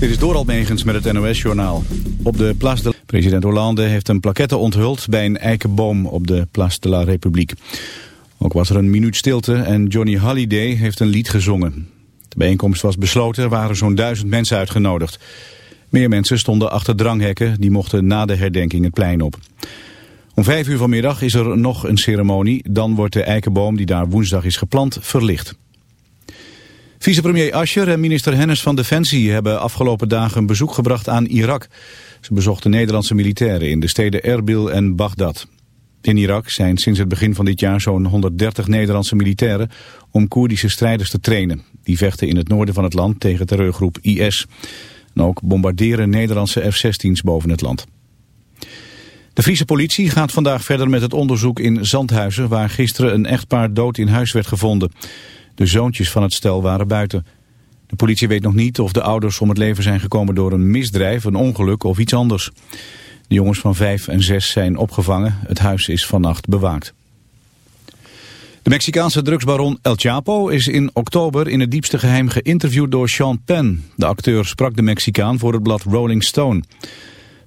Dit is Doral Megens met het NOS-journaal. Op de Place de... President Hollande heeft een plaquette onthuld bij een eikenboom op de Place de la République. Ook was er een minuut stilte en Johnny Halliday heeft een lied gezongen. De bijeenkomst was besloten, er waren zo'n duizend mensen uitgenodigd. Meer mensen stonden achter dranghekken, die mochten na de herdenking het plein op. Om vijf uur vanmiddag is er nog een ceremonie, dan wordt de eikenboom die daar woensdag is geplant verlicht. Vicepremier Ascher en minister Hennis van Defensie hebben afgelopen dagen een bezoek gebracht aan Irak. Ze bezochten Nederlandse militairen in de steden Erbil en Bagdad. In Irak zijn sinds het begin van dit jaar zo'n 130 Nederlandse militairen om Koerdische strijders te trainen. Die vechten in het noorden van het land tegen terreurgroep IS. En ook bombarderen Nederlandse F-16's boven het land. De Friese politie gaat vandaag verder met het onderzoek in Zandhuizen... waar gisteren een echtpaar dood in huis werd gevonden. De zoontjes van het stel waren buiten. De politie weet nog niet of de ouders om het leven zijn gekomen door een misdrijf, een ongeluk of iets anders. De jongens van vijf en zes zijn opgevangen. Het huis is vannacht bewaakt. De Mexicaanse drugsbaron El Chapo is in oktober in het diepste geheim geïnterviewd door Sean Penn. De acteur sprak de Mexicaan voor het blad Rolling Stone.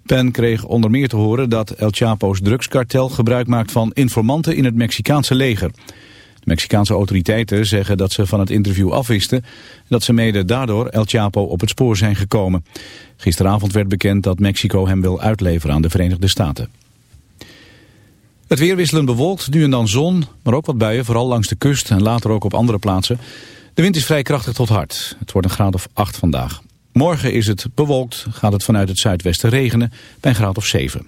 Penn kreeg onder meer te horen dat El Chapo's drugskartel gebruik maakt van informanten in het Mexicaanse leger. De Mexicaanse autoriteiten zeggen dat ze van het interview afwisten... en dat ze mede daardoor El Chapo op het spoor zijn gekomen. Gisteravond werd bekend dat Mexico hem wil uitleveren aan de Verenigde Staten. Het weer wisselend bewolkt, nu en dan zon, maar ook wat buien... vooral langs de kust en later ook op andere plaatsen. De wind is vrij krachtig tot hard. Het wordt een graad of 8 vandaag. Morgen is het bewolkt, gaat het vanuit het zuidwesten regenen... bij een graad of 7.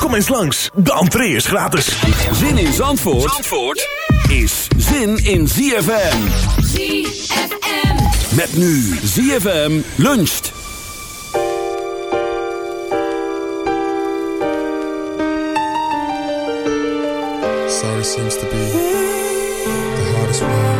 Kom eens langs, de entree is gratis. Zin in Zandvoort, Zandvoort is zin in ZFM. ZFM. Met nu ZFM luncht. Sorry seems to be the hardest word.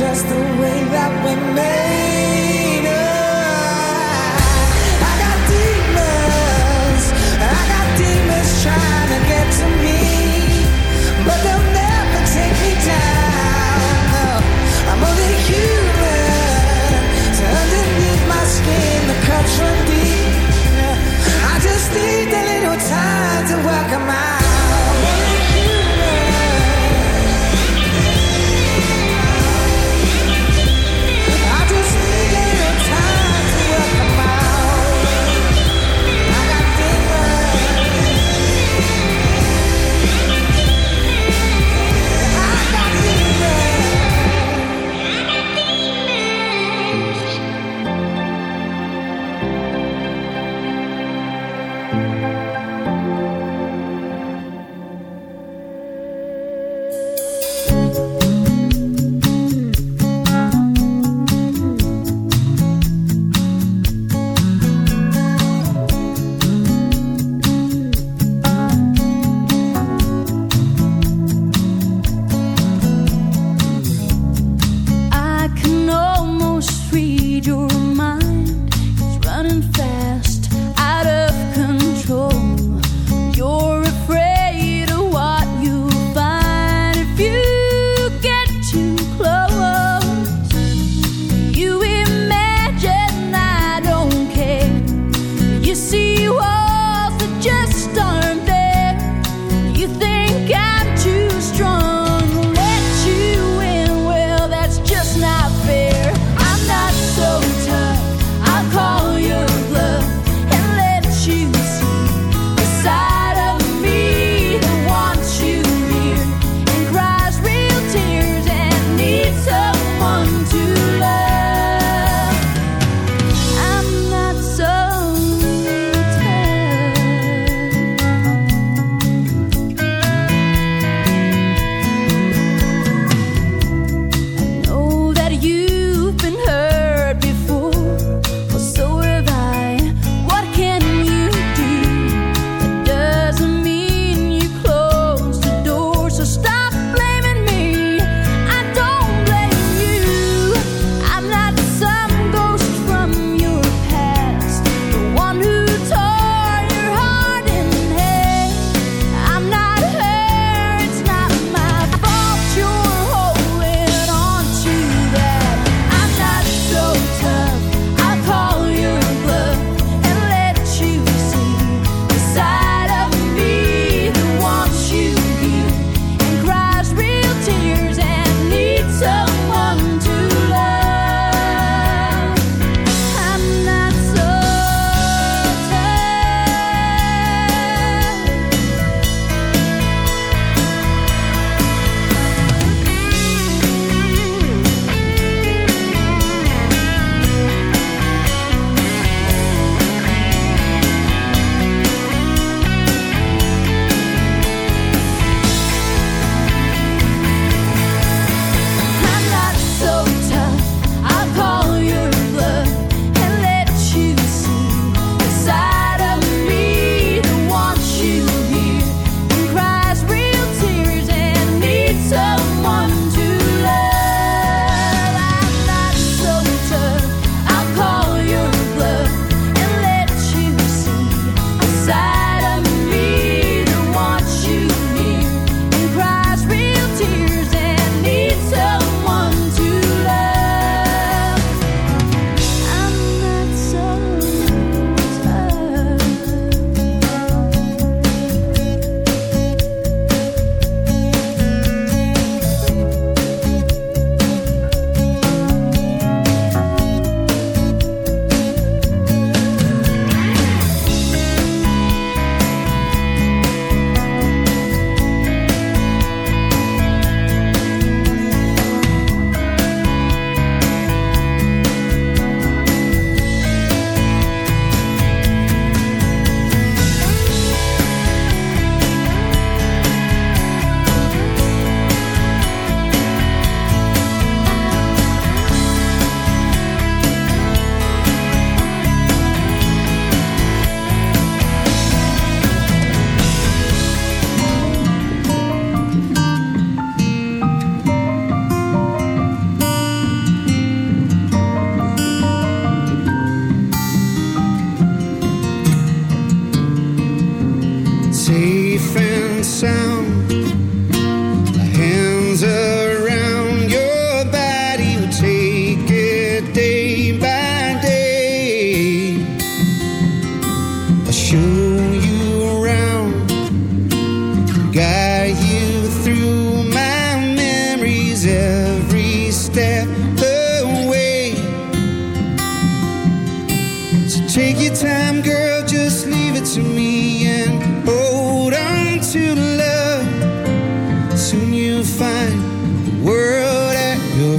just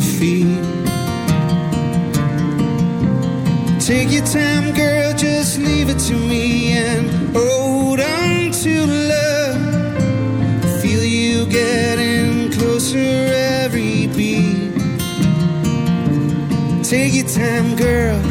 feet. Take your time, girl, just leave it to me and hold on to love. Feel you getting closer every beat. Take your time, girl.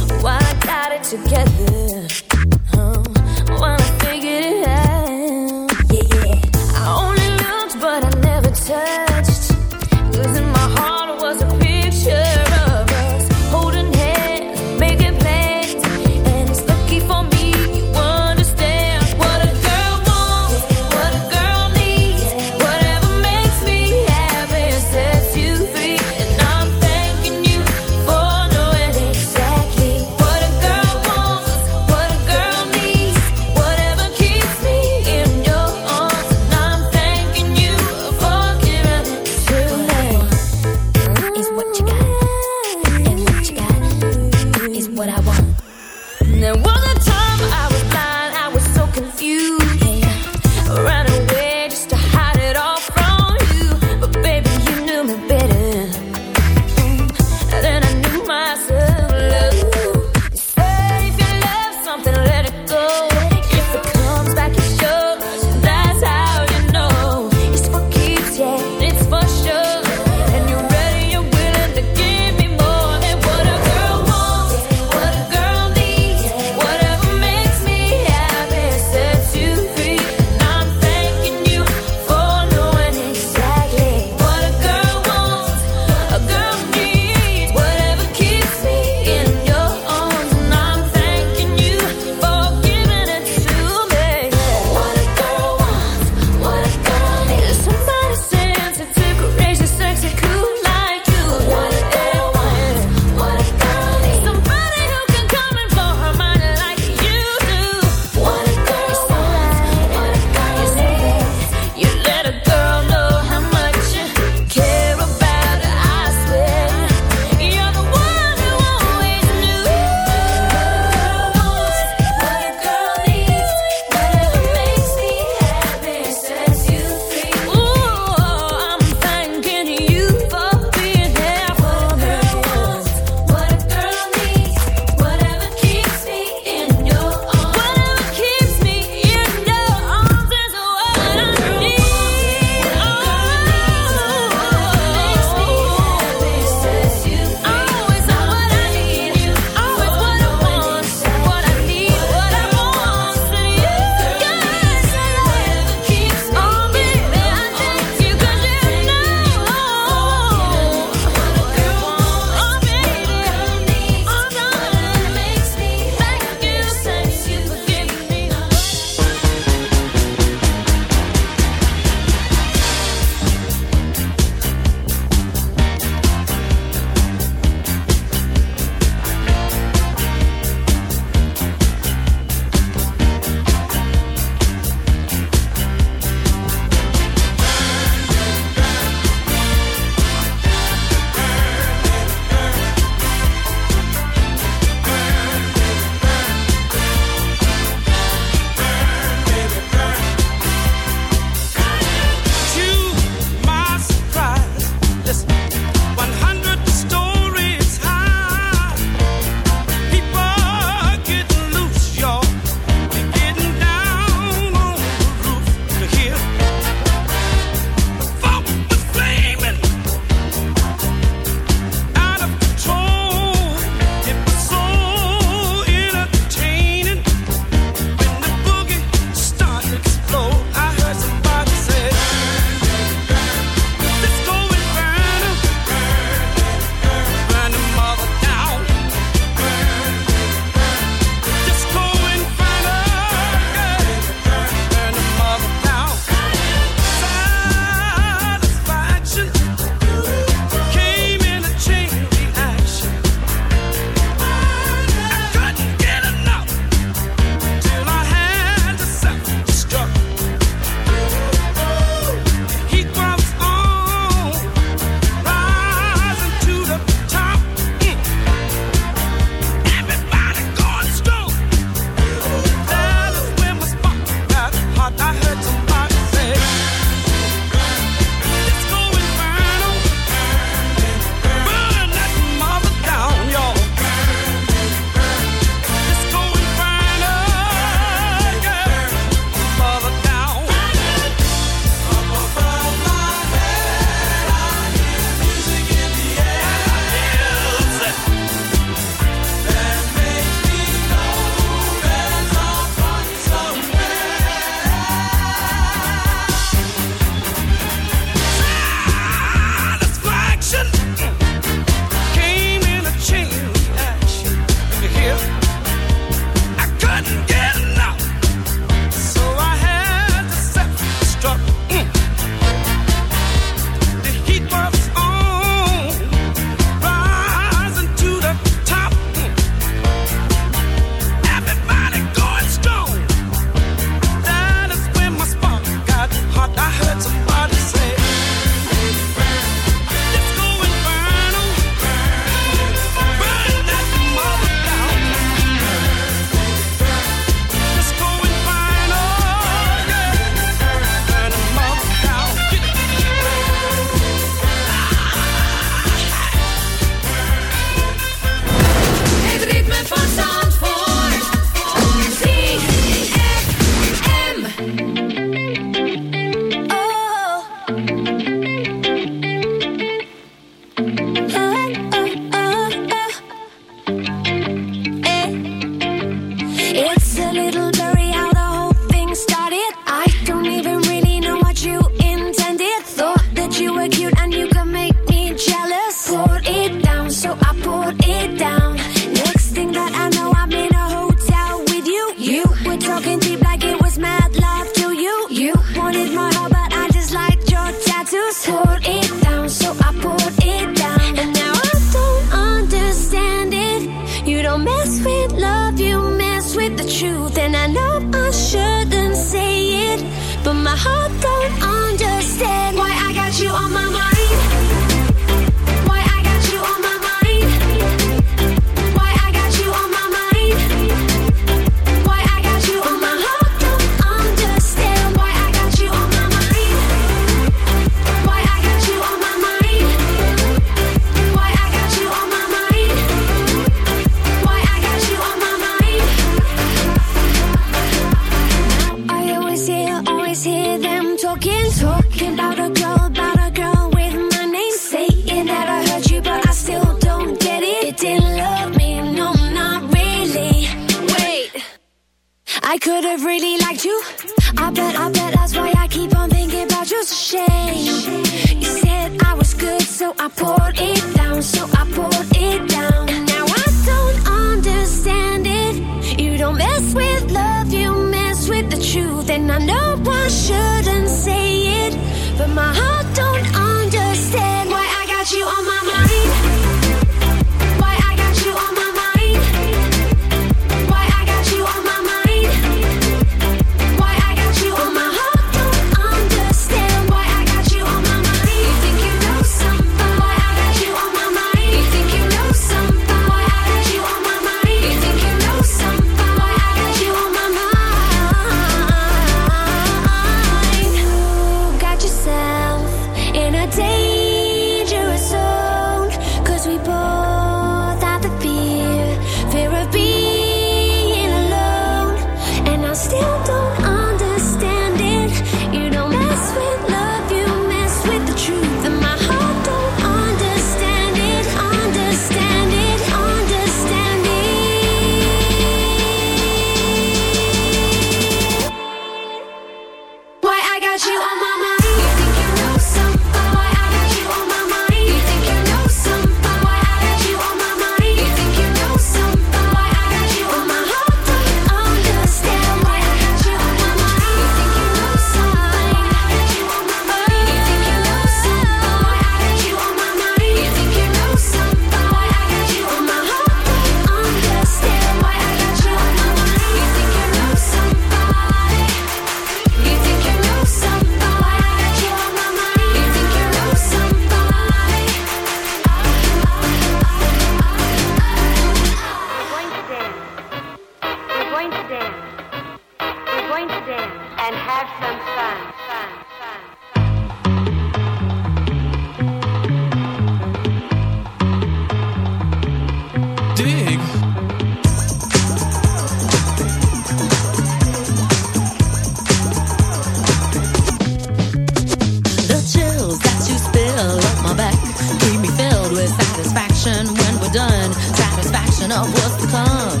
back keep me filled with satisfaction when we're done. Satisfaction of what's to come.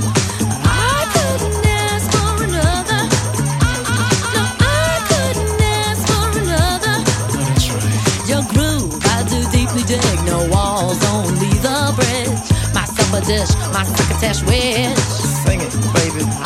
I couldn't ask for another. No, I couldn't ask for another. Your groove, I do deeply dig. No walls, only the bridge. My supper dish, my succotash wish. Sing it, baby.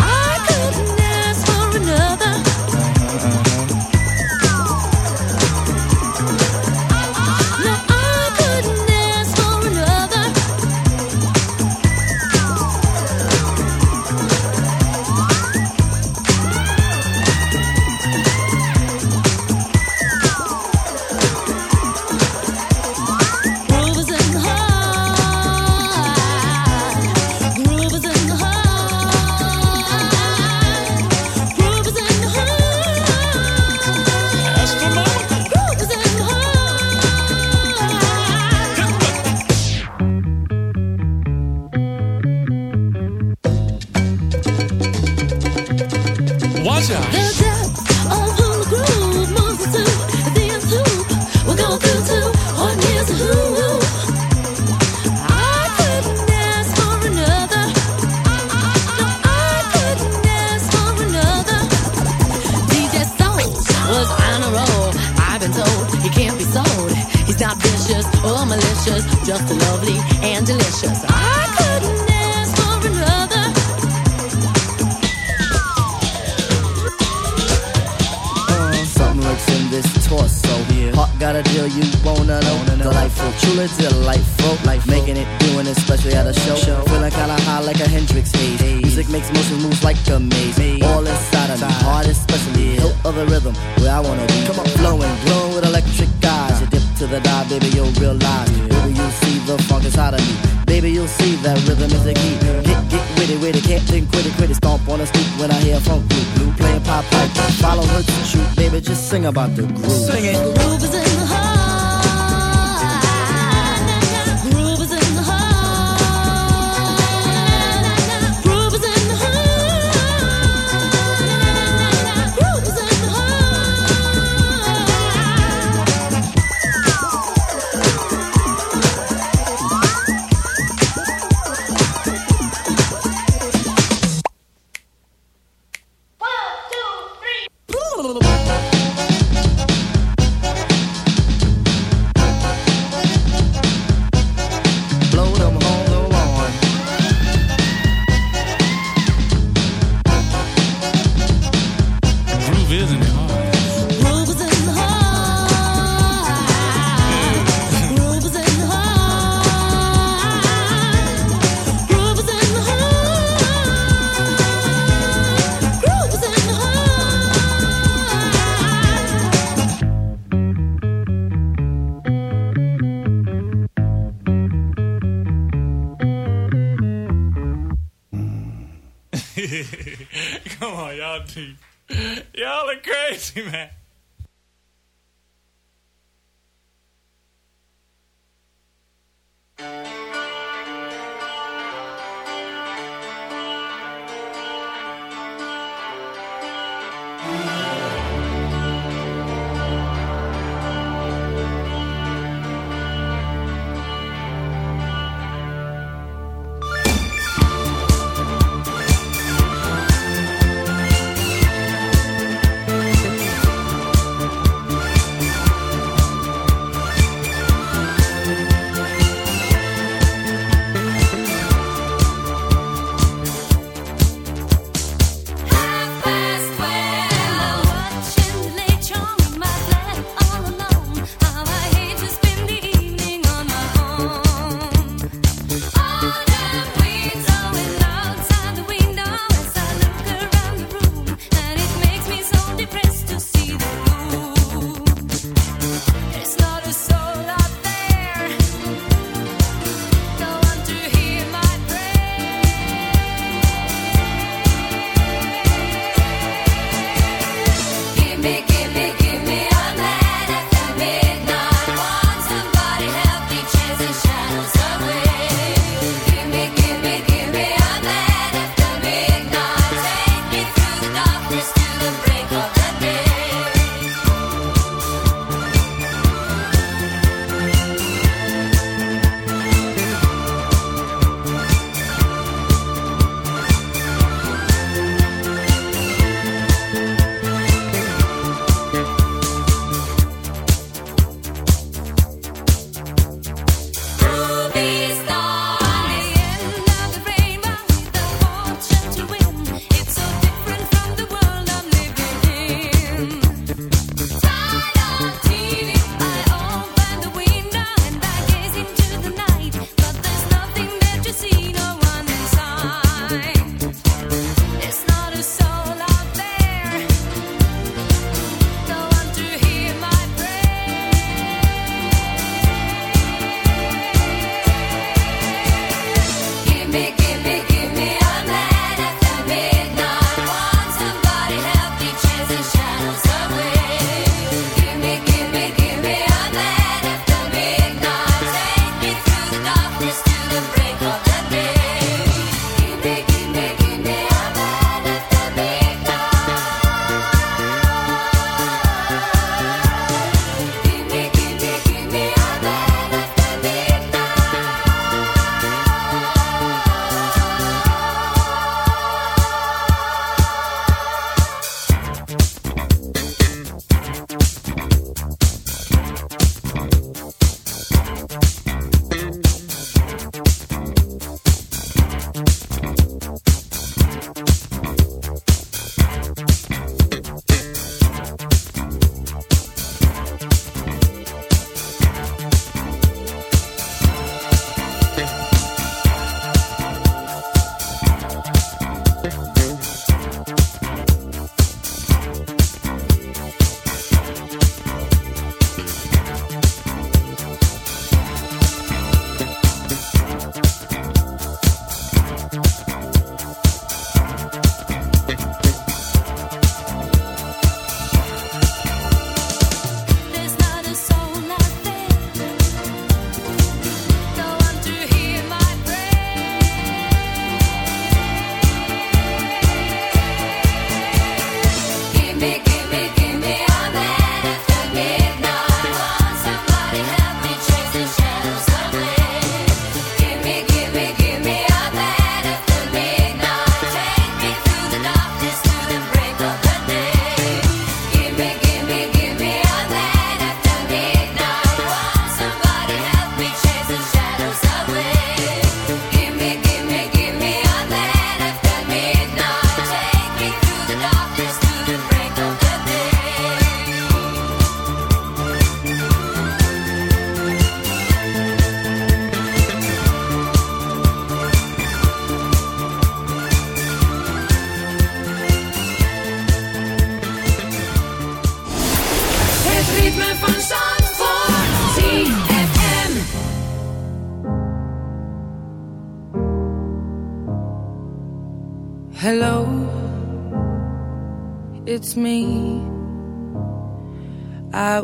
A. All inside of me, heart especially. Hilt of the rhythm, where I wanna be. Come on, flowing, glowing with electric eyes. You dip to the dive, baby, you'll realize. Baby, you'll see the funk inside of me. Baby, you'll see that rhythm is the key. Get, get witty, witty, can't think, quit it, quit it. Stomp on the stoop when I hear funk blue, blue playing pop pipe. Follow her to shoot, baby, just sing about the groove. Sing it. Groove is in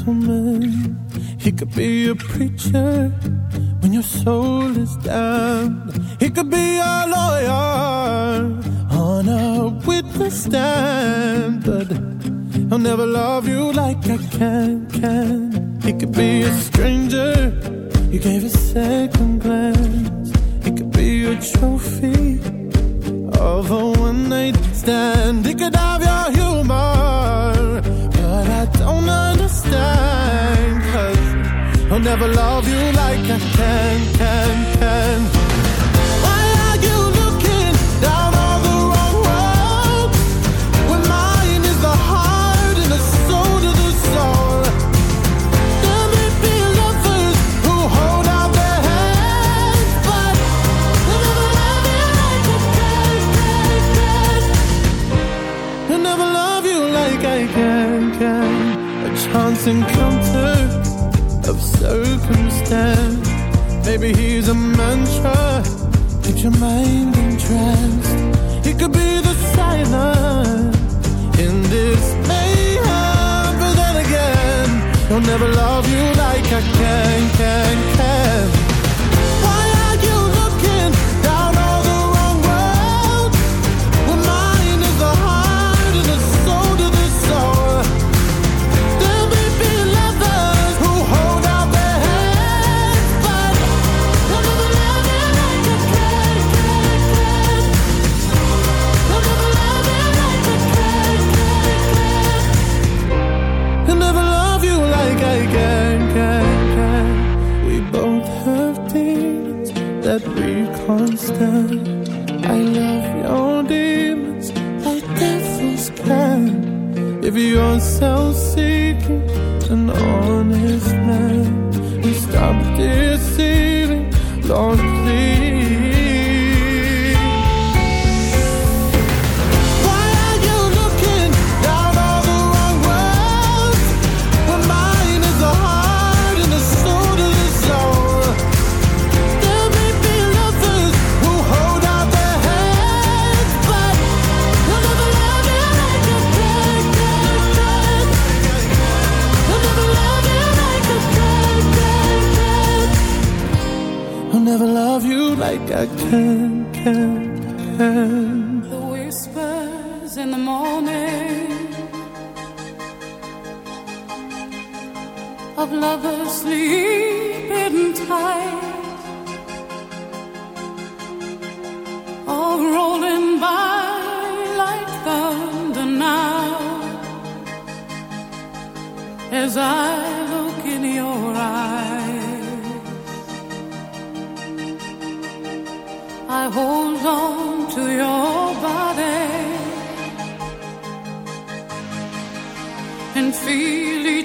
gentleman, he could be a preacher when your soul is down. He could be a lawyer on a witness stand, but I'll never love you like I can. Can he could be a stranger you gave a second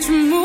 to move.